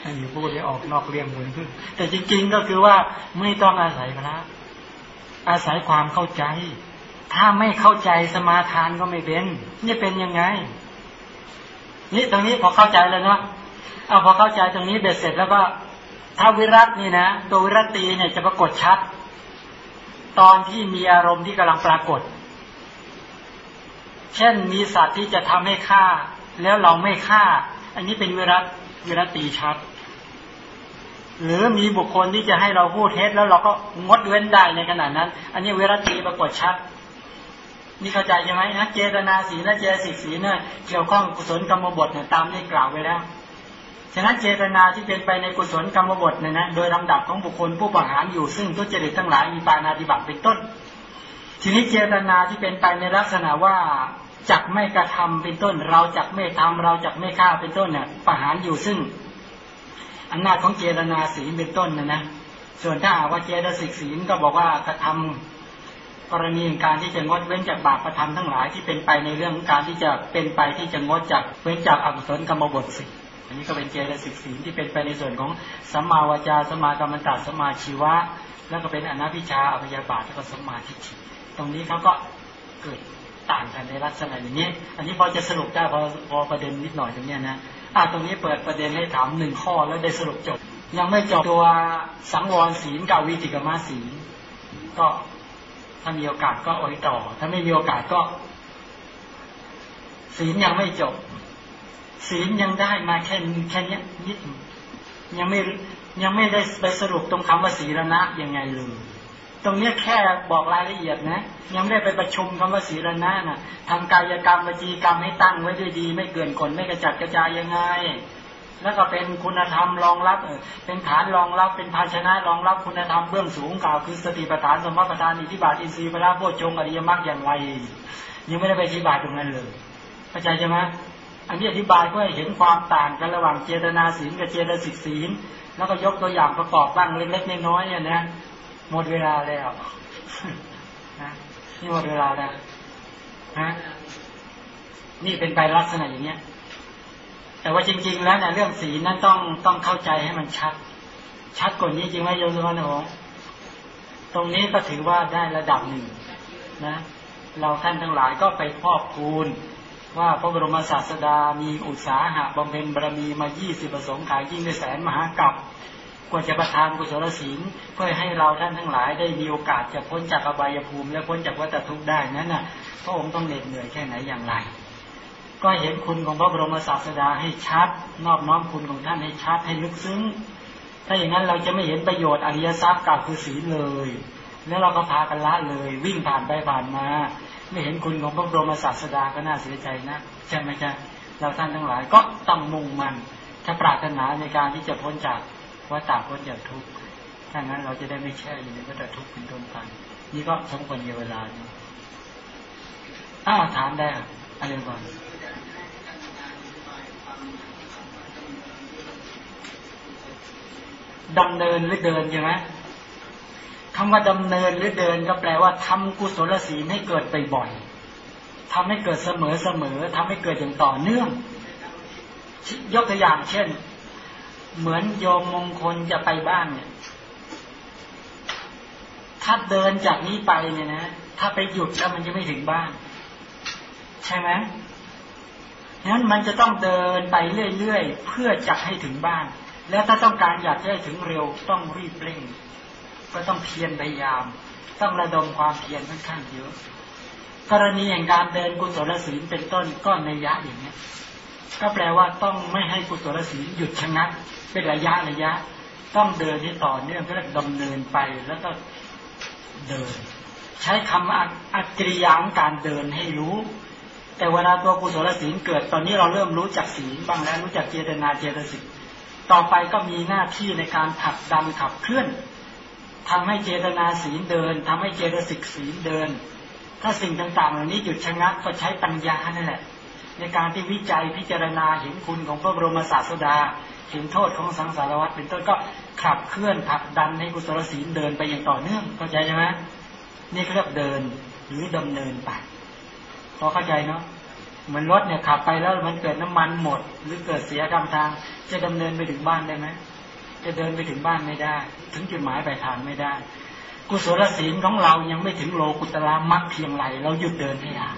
อันนี้พูดได้ออกนอกเรื่องเหมือนแต่จริง ๆ ก็คือว่าไม่ต้องอาศัยพระอาศัยความเข้าใจ ถ้าไม่เข้าใจสมาทานก็ไม่เป็นนี่เป็นยังไง นี่ตรงนี้พอเข้าใจแล้วเนาะเอาพอเข้าใจตรงนี้เบ็ดเสร็จแล้วก็ถ้าวิรัตนี่นะตัววิรัตีเนี่ยจะปรากฏชัด ตอนที่มีอารมณ์ที่กำลังปรากฏ เช่นมีสัตว์ที่จะทำให้ฆ่า แล้วเราไม่ฆ่า อันนี้เป็นวิรัตวิรตีชัด หรือมีบุคคลที่จะให้เราพูดเท็จแล้วเราก็งดเว้นได้ในขณะนั้น อันนี้วิรตีปรากฏชัดนี่เข้าใจใช่ไหมนะเจตนาสีและเจสิกสีเนี่ยเกี่ยวข้องกุศลกรรมบทเนี่ยตามที่กล่าวไว้แล้วฉะนั้นเจตนาที่เป็นไปในกุศลกรรมบทเนี่ยนะโดยลำดับของบุคคลผู้ประหารอยู่ซึ่งทุจริตทั้งหลายมีปานาธิบัติเป็นต้น ทีนี้เจตนาที่เป็นไปในลักษณะว่า จักไม่กระทำเป็นต้น เราจักไม่ทำเราจักไม่ฆ่าเป็นต้นเนี่ยประหารอยู่ซึ่งอำนาจของเจตนาศีลเป็นต้นนะนะส่วนถ้าหากว่าเจตสิกศีลก็บอกว่ากระทำกรณีการที่จะงดเว้นจากบาปประทำทั้งหลายที่เป็นไปในเรื่องการที่จะเป็นไปที่จะงดจากเว้นจากอกุศลกรรมบทสิอันนี้ก็เป็นเจตสิกศีลที่เป็นไปในส่วนของสัมมาวจาสัมมากรรมตาสัมมาชีวะ แล้วก็เป็นอนัพิชาอภิยาบาทแล้วก็สัมมาทิฏฐิตรงนี้เขาก็เกิด ต่างกันในลักษณะอย่างนี้ อันนี้พอจะสรุปได้พอพอประเด็นนิดหน่อยตรงนี้นะอ่าตรงนี้เปิดประเด็นให้ถามหนึ่งข้อแล้วได้สรุปจบ ยังไม่จบตัวสังวรศีลกับวิติกรรมศีลก็ถ้ามีโอกาสก็โอยต่อ ถ้าไม่มีโอกาสก็ ศีลยังไม่จบ ศีลยังได้มาแค่แค่นี้นิดยังไม่ยังไม่ได้ไปสรุปตรงคำว่าศีลนะยังไงเลย ตรงนี้แค่บอกรายละเอียดนะ ยังไม่ได้ไปประชุมคำว่าศีลนะนะทำกายกรรมวจีกรรมให้ตั้งไว้ด้วยดี ไม่เกินกลไม่กระจัดกระจายยังไง แล้วก็เป็นคุณธรรมรองรับเป็นฐานรองรับเป็นภาชนะรองรับคุณธรรมเบื้องสูงกล่าวคือสติปัฏฐานสมมติปัฏฐานอิทธิบาทอินทรีย์พระโพชฌงอริยมรรคอย่างไรยังไม่ได้ไปอธิบายตรงนั้นเลยเข้าใจใช่ไหมอันนี้อธิบายเพื่อเห็นความต่างกันระหว่างเจตนาศีลกับเจตสิกศีลแล้วก็ยกตัวอย่างประกอบบ้างเล็กๆน้อยๆเนี่ยนะ หมดเวลาแล้วนะนี่หมดเวลาแล้วฮะนี่เป็นไปลักษณะอย่างเนี้ย แต่ว่าจริง ๆ แล้วเนี่ยเรื่องศีลนั้นต้องต้องเข้าใจให้มันชัด ชัดกว่านี้จริงไหมโยมสุวรรณหงตรงนี้ก็ถือว่าได้ระดับหนึ่งนะ เราท่านทั้งหลายก็ไปพอกคูณว่าพระบรมศาสดามีอุตสาหะบำเพ็ญบารมีมายี่สิบประสงค์ขายยิ่งด้วยแสนมหากัป กว่าจะประทานกุศลศีลเพื่อให้เราท่านทั้งหลายได้มีโอกาสจะพ้นจากอบายภูมิ และพ้นจากวัฏทุกข์ได้นั้นน่ะพระองค์ต้องเหน็ดเหนื่อยแค่ไหนอย่างไร ก็เห็นคุณของพระบรมศาสดาให้ชัด นอบน้อมคุณของท่านให้ชัดให้ลึกซึ้ง ถ้าอย่างนั้นเราจะไม่เห็นประโยชน์อริยทรัพย์กับคือศีลเลย แล้วเราก็พากันละเลย วิ่งผ่านไปผ่านมา ไม่เห็นคุณของพระบรมศาสดาก็น่าเสียใจนะใช่ไหมจ๊ะเราท่านทั้งหลายก็ต้องมุ่งมันถ้าปรารถนาในการที่จะพ้นจาก ว่าตาพ้นจากทุกข์ถ้างั้นเราจะได้ไม่แช่อยู่ในวัฏทุกข์เป็นต้นไปนี่ก็สมควรเวลานี้อ้าวถามได้อะไรก่อนดำเนินหรือเดินใช่ไหมคำว่าดำเนินหรือเดินก็แปลว่าทำกุศลศีลให้เกิดไปบ่อยทำให้เกิดเสมอเสมอทำให้เกิดอย่างต่อเนื่อง ยกตัวอย่างเช่น เหมือนโยมมงคลจะไปบ้านเนี่ย ถ้าเดินจากนี้ไปเนี่ยนะ ถ้าไปหยุดแล้วมันจะไม่ถึงบ้าน ใช่ไหมนั้นมันจะต้องเดินไปเรื่อยๆ เพื่อจะให้ถึงบ้าน แล้วถ้าต้องการอยากให้ถึงเร็วต้องรีบเร่ง ก็ต้องเพียรพยายาม ต้องระดมความเพียรค่อนข้างเยอะ กรณีแห่างการเดินกุศลศีลเป็นต้นก็ในยะอย่างเนี้ยก็แปลว่าต้องไม่ให้กุศลศีลหยุดชะงัก เป็นระยะระยะ ต้องเดินที่ต่อเนื่องก็ดำเนินไปแล้วก็เดิน ใช้คำอักริยางการเดินให้รู้ แต่เวลาตัวกุศลศีลเกิดตอนนี้เราเริ่มรู้จักศีลบ้างแล้วรู้จักเจตนาเจตสิกต่อไปก็มีหน้าที่ในการผลักดันขับเคลื่อนทำให้เจตนาศีลเดินทำให้เจตสิกศีลเดิน ถ้าสิ่งต่างๆ เหล่านี้หยุดชะงักก็ใช้ปัญญานั่นแหละในการที่วิจัยพิจารณาเห็นคุณของพระบรมศาสดา เห็นโทษของสังสารวัฏเป็นต้นก็ขับเคลื่อนผลักดันให้กุศลศีลเดินไปอย่างต่อเนื่องเข้าใจใช่ไหมนี่เขาเรียกเดินหรือดำเนินไปพอเข้าใจเนาะเหมือนรถเนี่ยขับไปแล้วมันเกิดน้ำมันหมด หรือเกิดเสียกำทาง จะดำเนินไปถึงบ้านได้ไหมจะเดินไปถึงบ้านไม่ได้ ถึงจุดหมายปลายทางไม่ได้ กุศลศีลของเรายังไม่ถึงโลกุตละมักเพียงไรเราหยุดเดินไม่ได้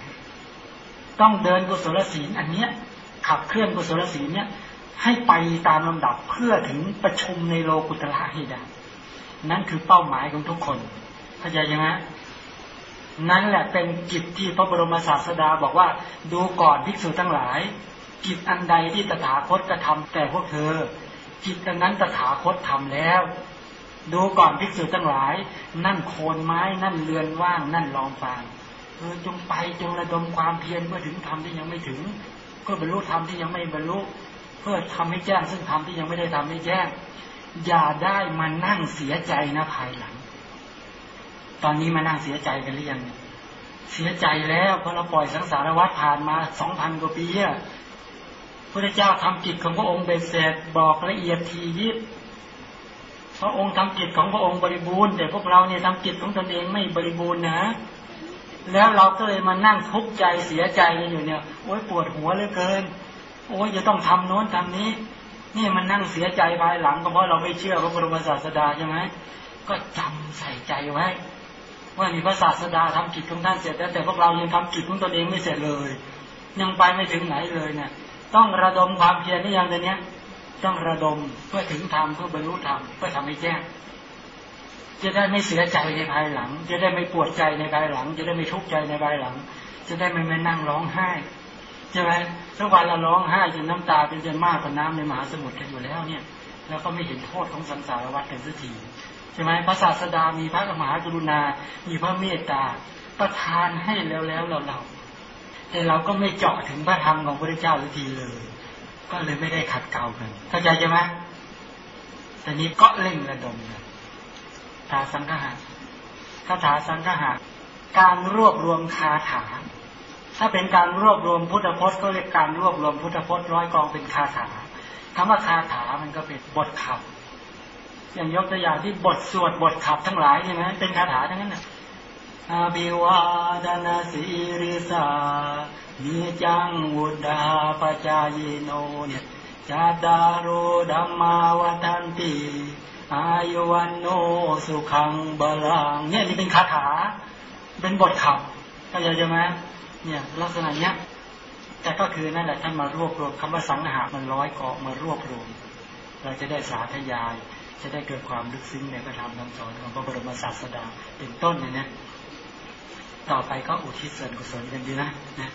ต้องเดินกุศลศีลอันเนี้ยขับเคลื่อนกุศลศีลเนี้ย ให้ไปตามลำดับเพื่อถึงประชุมในโลกุตละให้ได้นั่นคือเป้าหมายของทุกคนเข้าใจไหมนั่นแหละเป็นกิจที่พระบรมศาสดาบอกว่า ดูก่อนภิกษุทั้งหลาย กิจอันใดที่ตถาคตกระทาแต่พวกเธอ กิจอันนั้นตถาคตทำแล้ว ดูก่อนภิกษุทั้งหลาย นั่นโคนไม้นั่นเรือนว่าง นั่นรองฟางเออจงไปจงระดมความเพียรเมื่อถึงธรรมที่ยังไม่ถึงเพื่อบรรลุธรรมที่ยังไม่บรรลุ เพื่อทำให้แจ้งซึ่งธรรมที่ยังไม่ได้ทำให้แจ้ง อย่าได้มานั่งเสียใจนะภายหลัง ตอนนี้มานั่งเสียใจกันหรือยังเสียใจแล้วเพราะเราปล่อยสังสารวัฏผ่านมาสองพันกว่าปีอะพระเจ้าทำกิจของพระองค์เบ็ดเสร็จบอกละเอียดทียิบพระองค์ทำกิจของพระองค์บริบูรณ์แต่พวกเราเนี่ยทำกิจของตนเองไม่บริบูรณ์นะ แล้วเราก็เลยมานั่งทุกข์ใจเสียใจกันอยู่เนี่ยโอ้ยปวดหัวเหลือเกิน โอ้ยจะต้องทำโน้นทำนี้ นี่มันนั่งเสียใจภายหลังก็เพราะเราไม่เชื่อพระบรมศาสดาใช่ไหมก็จำใส่ใจไว้ ว่ามีพระศาสดาทำกิจของท่านเสร็จแล้วแต่พวกเรายังทำกิจของตนเองไม่เสร็จเลย ยังไปไม่ถึงไหนเลยเนี่ย ต้องระดมความเพียรนี่ย่างเดี๋ยวนี้ต้องระดมเพื่อถึงธรรมเพื่อบรรลุธรรมเพื่อทำให้แจ้งจะได้ไม่เสียใจในภายหลัง จะได้ไม่ปวดใจในภายหลัง จะได้ไม่ทุกข์ใจในภายหลัง จะได้ไม่มานั่งร้องไห้ ใช่ไหมทุกวันเราร้องไห้จนน้ำตาเป็นจนมากกว่าน้ำในมหาสมุทรกันอยู่แล้วเนี่ย แล้วก็ไม่เห็นโทษของสังสารวัฏกันสักทีใช่ไหมพระศาสดามีพระมหากรุณา มีพระเมตตา ประทานให้แล้วแล้วเราเราแต่เราก็ไม่เจาะถึงพระธรรมของพระเจ้าสักทีเลย ก็เลยไม่ได้ขัดเกลากันเข้าใจใช่ไหมแต่นี้ก็เล่งระดมกันถาสังฆะคาถาสังฆะการรวบรวมคาถา ถ้าเป็นการรวบรวมพุทธพจน์ก็เรียกการรวบรวมพุทธพจน์ร้อยกองเป็นคาถาคำว่าคาถามันก็เป็นบทขับ อย่างยกตัวอย่างที่บทสวดบทขับทั้งหลายใช่ไหมเป็นคาถาทั้งนั้นนะอาบิวาดานาสีริสามีจังวุดาปจายโนเนี่ยจาดารุดัมมาวันติอายุวันโนสุขังบาลังเนี่ยนี่เป็นคาถา เป็นบทขับก็จะใช่ไหม เนี่ยลักษณะเนี้ยแต่ก็คือนั่นแหละท่านมารวบรวมคำว่าสังหามันร้อยเกาะมารวบรวม เราจะได้สาธยาย จะได้เกิดความลึกซึ้งในพระธรรมคำสอนของพระบรมศาสดาเป็นต้นเนี่ยนะต่อไปก็อุทิศส่วนกุศลกันดีนะนะ